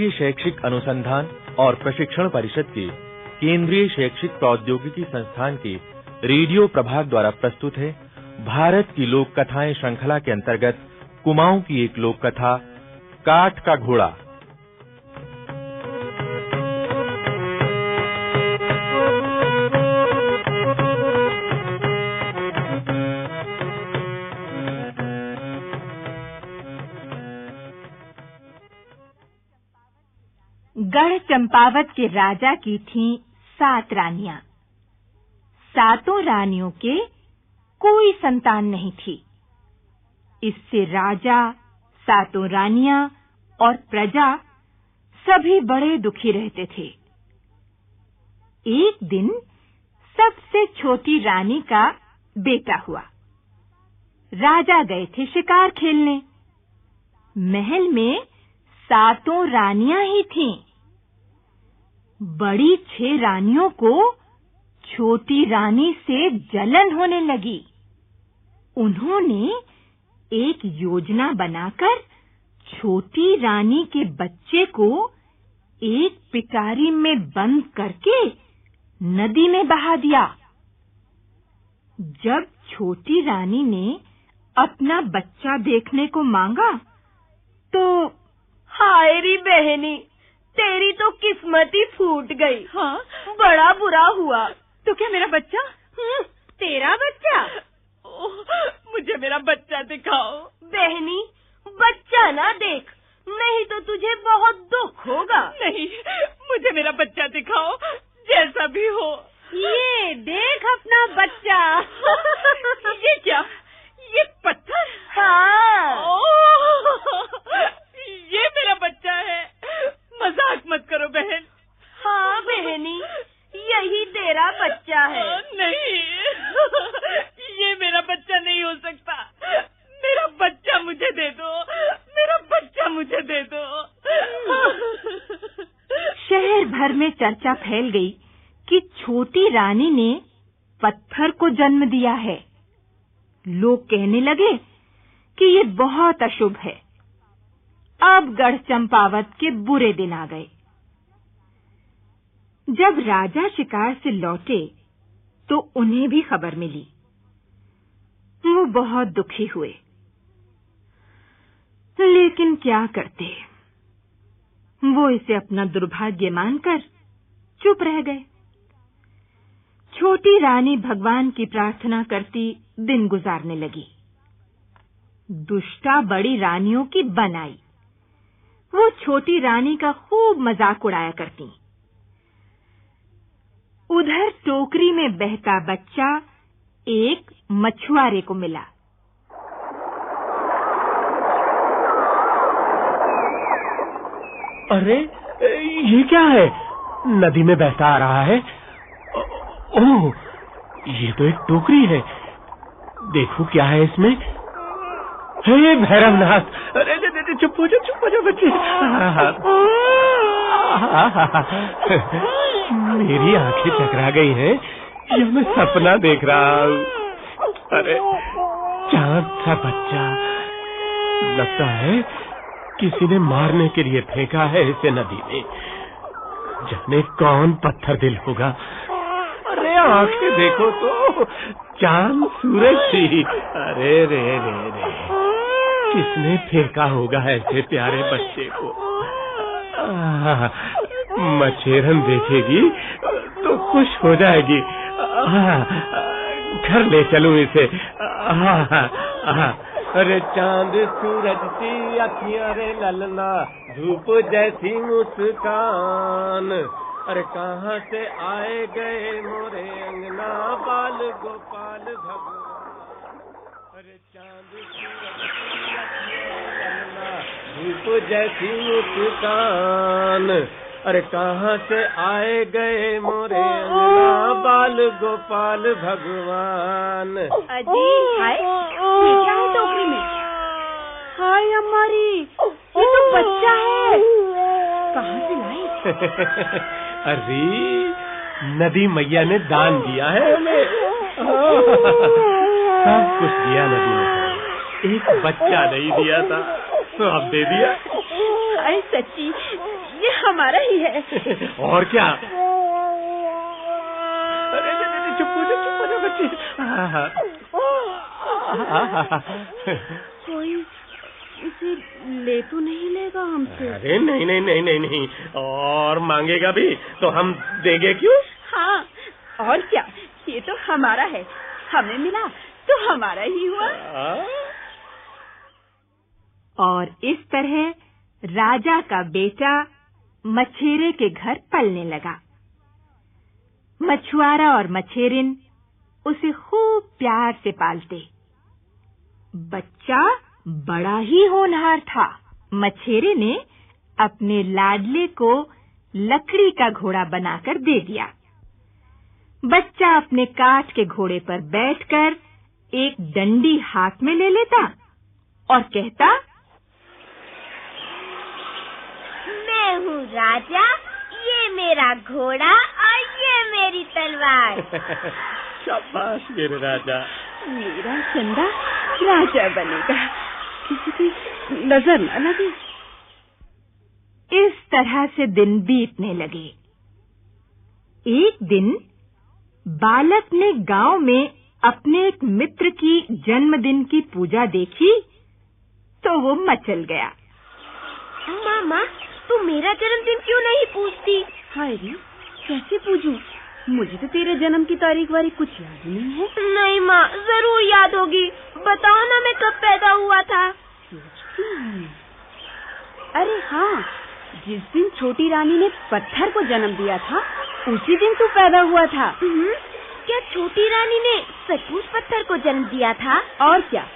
राष्ट्रीय शैक्षिक अनुसंधान और प्रशिक्षण परिषद के केंद्रीय शैक्षिक प्रौद्योगिकी संस्थान के रेडियो प्रभाग द्वारा प्रस्तुत है भारत की लोक कथाएँ श्रृंखला के अंतर्गत कुमाऊं की एक लोक कथा काठ का घोड़ा। गढ़ चंपावत के राजा की थीं सात रानियाँ। सातों रानियों के कोई संतान नहीं थी। इससे राजा, सातों रानियाँ और प्रजा सभी बड़े दुखी रहते थे। एक दिन सबसे छोटी रानी का बेटा हुआ। राजा गए थे शिकार खेलने। महल में सातों रानियाँ ही थीं। बड़ी छह रानियों को छोटी रानी से जलन होने लगी। उन्होंने एक योजना बनाकर छोटी रानी के बच्चे को एक पिटारी में बंद करके नदी में बहा दिया। जब छोटी रानी ने अपना बच्चा देखने को मांगा तो हाय री बहनी तेरी तो किस्मत ही फूट गई। हाँ। बड़ा बुरा हुआ। तो क्या मेरा बच्चा? हम्म, तेरा बच्चा? मुझे मेरा बच्चा दिखाओ। बहनी बच्चा ना देख। नहीं तो तुझे बहुत दुख होगा। नहीं मुझे मेरा बच्चा दिखाओ जैसा भी हो ये देख अपना बच्चा ये क्या ये पत्थर हाँ ये मेरा बच्चा है मज़ाक मत करो बहन हाँ बहनी यही तेरा बच्चा है नहीं ये मेरा बच्चा नहीं हो सकता मेरा बच्चा मुझे दे दो। मेरा बच्चा मुझे दे दो। शहर भर में चर्चा फैल गई कि छोटी रानी ने पत्थर को जन्म दिया है। लोग कहने लगे कि ये बहुत अशुभ है। अब गढ़ चंपावत के बुरे दिन आ गए। जब राजा शिकार से लौटे तो उन्हें भी खबर मिली। वो बहुत दुखी हुए। लेकिन क्या करते? वो इसे अपना दुर्भाग्य मानकर चुप रह गए। छोटी रानी भगवान की प्रार्थना करती दिन गुजारने लगी। दुष्टा बड़ी रानियों की बनाई। वो छोटी रानी का खूब मज़ाक उड़ाया करती। उधर टोकरी में बहता बच्चा एक मछुआरे को मिला। अरे ये क्या है? नदी में बहता आ रहा है। ओह ये तो एक टोकरी है। देखो क्या है इसमें। हे भैरवनाथ! अरे अरे, अरे, चुप हो जाओ चुप हो जाओ बच्चे। मेरी आँखें चकरा गई हैं। ये मैं सपना देख रहा हूँ। अरे चाँद सा बच्चा? लगता है किसी ने मारने के लिए फेंका है इसे नदी में जाने कौन पत्थर दिल होगा। अरे आँखें देखो तो चाँद सूरज सी अरे रे रे रे। किसने फेंका होगा ऐसे प्यारे बच्चे को? मछेरन देखेगी तो खुश हो जाएगी। घर ले चलूँ इसे। आह, आह, अरे चाँद सूरज सी अखियाँ रे ललना धूप जैसी मुस्कान। अरे कहाँ से आए गए मोरे अंगना, बाल गोपाल भगवान? अरे चाँद सूरज सी अखियाँ रे ललना धूप जैसी मुस्कान। अरे कहाँ से आए गए मोरे? बाल गोपाल भगवान। अजी हाय। क्या है टोकरी में? हाय हमारी ये तो बच्चा है। कहाँ से लाई अरे नदी मैया ने दान दिया है हमें सब कुछ दिया नदी ने। एक बच्चा नहीं दिया था तो अब दे दिया हाय सच्ची ये हमारा ही। और क्या? अरे चुप हो जा चुप हो जा बच्चे। कोई इसे ले तो नहीं लेगा हमसे? अरे नहीं नहीं नहीं नहीं नहीं। और मांगेगा भी तो हम देंगे क्यों? हाँ और क्या? ये तो हमारा है। हमें मिला तो हमारा ही हुआ? और इस तरह राजा का बेटा मछेरे के घर पलने लगा। मछुआरा और मछेरिन उसे खूब प्यार से पालते। बच्चा बड़ा ही होनहार था। मछेरे ने अपने लाडले को लकड़ी का घोड़ा बनाकर दे दिया। बच्चा अपने काठ के घोड़े पर बैठकर एक डंडी हाथ में ले लेता और कहता मैं हूँ राजा। ये मेरा घोड़ा और ये मेरी तलवार। शाबाश मेरे राजा। मेरा चंदा राजा बनेगा। किसी की नज़र न लगे। इस तरह से दिन बीतने लगे। एक दिन बालक ने गाँव में अपने एक मित्र की जन्मदिन की पूजा देखी तो वो मचल गया। मामा तू मेरा जन्मदिन क्यों नहीं पूछती हाय रे कैसे पूछूँ मुझे तो तेरे जन्म की तारीख वारी कुछ याद नहीं है। नहीं माँ ज़रूर याद होगी। बताओ ना मैं कब पैदा हुआ था। अरे हाँ जिस दिन छोटी रानी ने पत्थर को जन्म दिया था उसी दिन तू पैदा हुआ था। हम्म, क्या छोटी रानी ने सचमुच पत्थर को जन्म दिया था? और क्या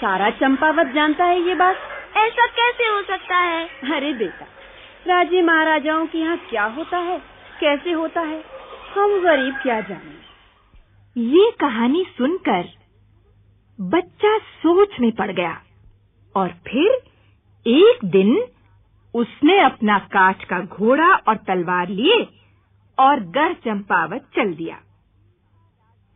सारा चंपावत जानता है ये बात? ऐसा कैसे हो सकता है? अरे बेटा राजे महाराजाओं के यहाँ क्या होता है? कैसे होता है? हम गरीब क्या जाने? ये कहानी सुनकर बच्चा सोच में पड़ गया और फिर एक दिन उसने अपना काठ का घोड़ा और तलवार लिए और गढ़ चंपावत चल दिया।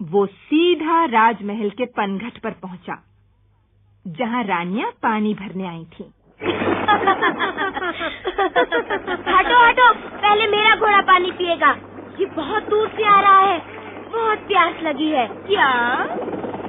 वो सीधा राजमहल के पनघट पर पहुँचा, जहाँ रानियाँ पानी भरने आई थीं। हटो हटो, पहले मेरा घोड़ा पानी पिएगा। ये बहुत दूर से आ रहा है। बहुत प्यास लगी है। क्या?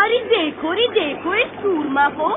अरे देखो रे, देखो इस सूरमा को।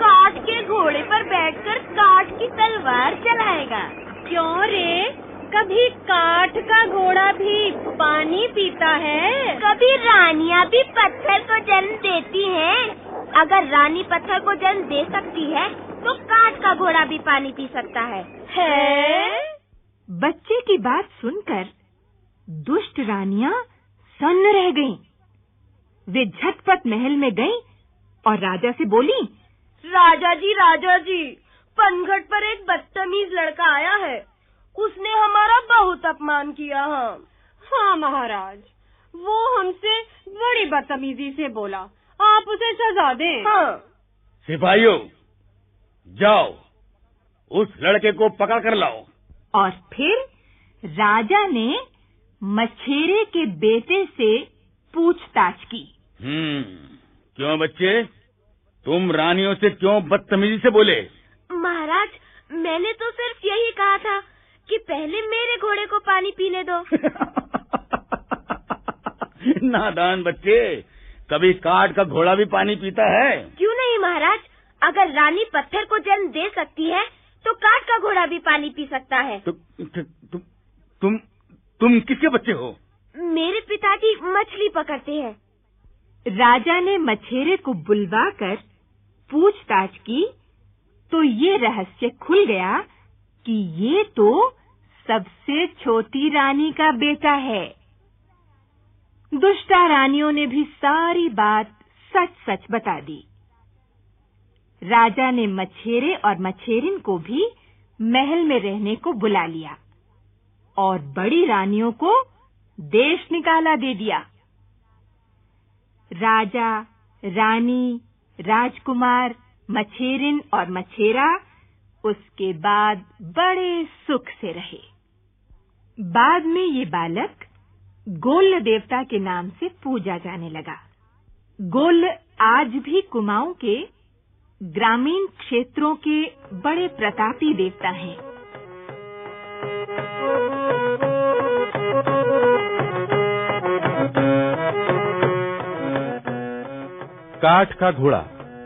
काट के घोड़े पर बैठकर काठ की तलवार चलाएगा। क्यों रे? कभी काठ का घोड़ा भी पानी पीता है। कभी रानिया भी पत्थर को जन्म देती हैं। अगर रानी पत्थर को जन्म दे सकती है तो काट का घोड़ा भी पानी पी सकता है। है? बच्चे की बात सुनकर दुष्ट रानियाँ सन्न रह गईं। वे झटपट महल में गईं और राजा से बोली राजा जी राजा जी पनघट पर एक बदतमीज लड़का आया है। उसने हमारा बहुत अपमान किया हाँ। हाँ महाराज। वो हमसे बड़ी बदतमीजी से बोला। आप उसे सजा दें। हाँ। सिपाहियों जाओ उस लड़के को पकड़ कर लाओ। और फिर राजा ने मछेरे के बेटे से पूछताछ की। हम्म क्यों बच्चे? तुम रानियों से क्यों बदतमीजी से बोले? महाराज मैंने तो सिर्फ़ यही कहा था कि पहले मेरे घोड़े को पानी पीने दो। नादान बच्चे कभी काट का घोड़ा भी पानी पीता है? क्यों नहीं महाराज? अगर रानी पत्थर को जन्म दे सकती है तो काट का घोड़ा भी पानी पी सकता है। तु, तु, तु, तुम तुम किसके बच्चे हो? मेरे पिताजी मछली पकड़ते हैं। राजा ने मछेरे को बुलवाकर पूछताछ की तो ये रहस्य खुल गया कि ये तो सबसे छोटी रानी का बेटा है। दुष्टा रानियों ने भी सारी बात सच सच बता दी। राजा ने मछेरे और मछेरिन को भी महल में रहने को बुला लिया और बड़ी रानियों को देश निकाला दे दिया। राजा, रानी, राजकुमार, मछेरिन और मछेरा उसके बाद बड़े सुख से रहे। बाद में ये बालक गोल देवता के नाम से पूजा जाने लगा। गोल आज भी कुमाऊं के ग्रामीण क्षेत्रों के बड़े प्रतापी देवता हैं। काठ का घोड़ा।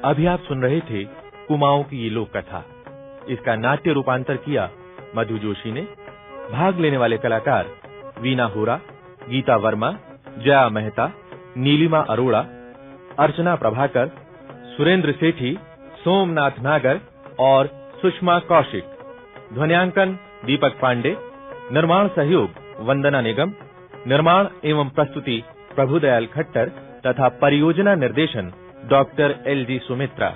अभी आप सुन रहे थे कुमाऊं की ये लोक कथा इसका नाट्य रूपांतर किया मधु जोशी ने। भाग लेने वाले कलाकार वीना होरा, गीता वर्मा, जया मेहता, नीलिमा अरोड़ा, अर्चना प्रभाकर, सुरेंद्र सेठी सोमनाथ नागर और सुषमा कौशिक। ध्वनियांकन दीपक पांडे। निर्माण सहयोग वंदना निगम। निर्माण एवं प्रस्तुति प्रभुदयाल खट्टर तथा परियोजना निर्देशन डॉक्टर एल जी सुमित्रा।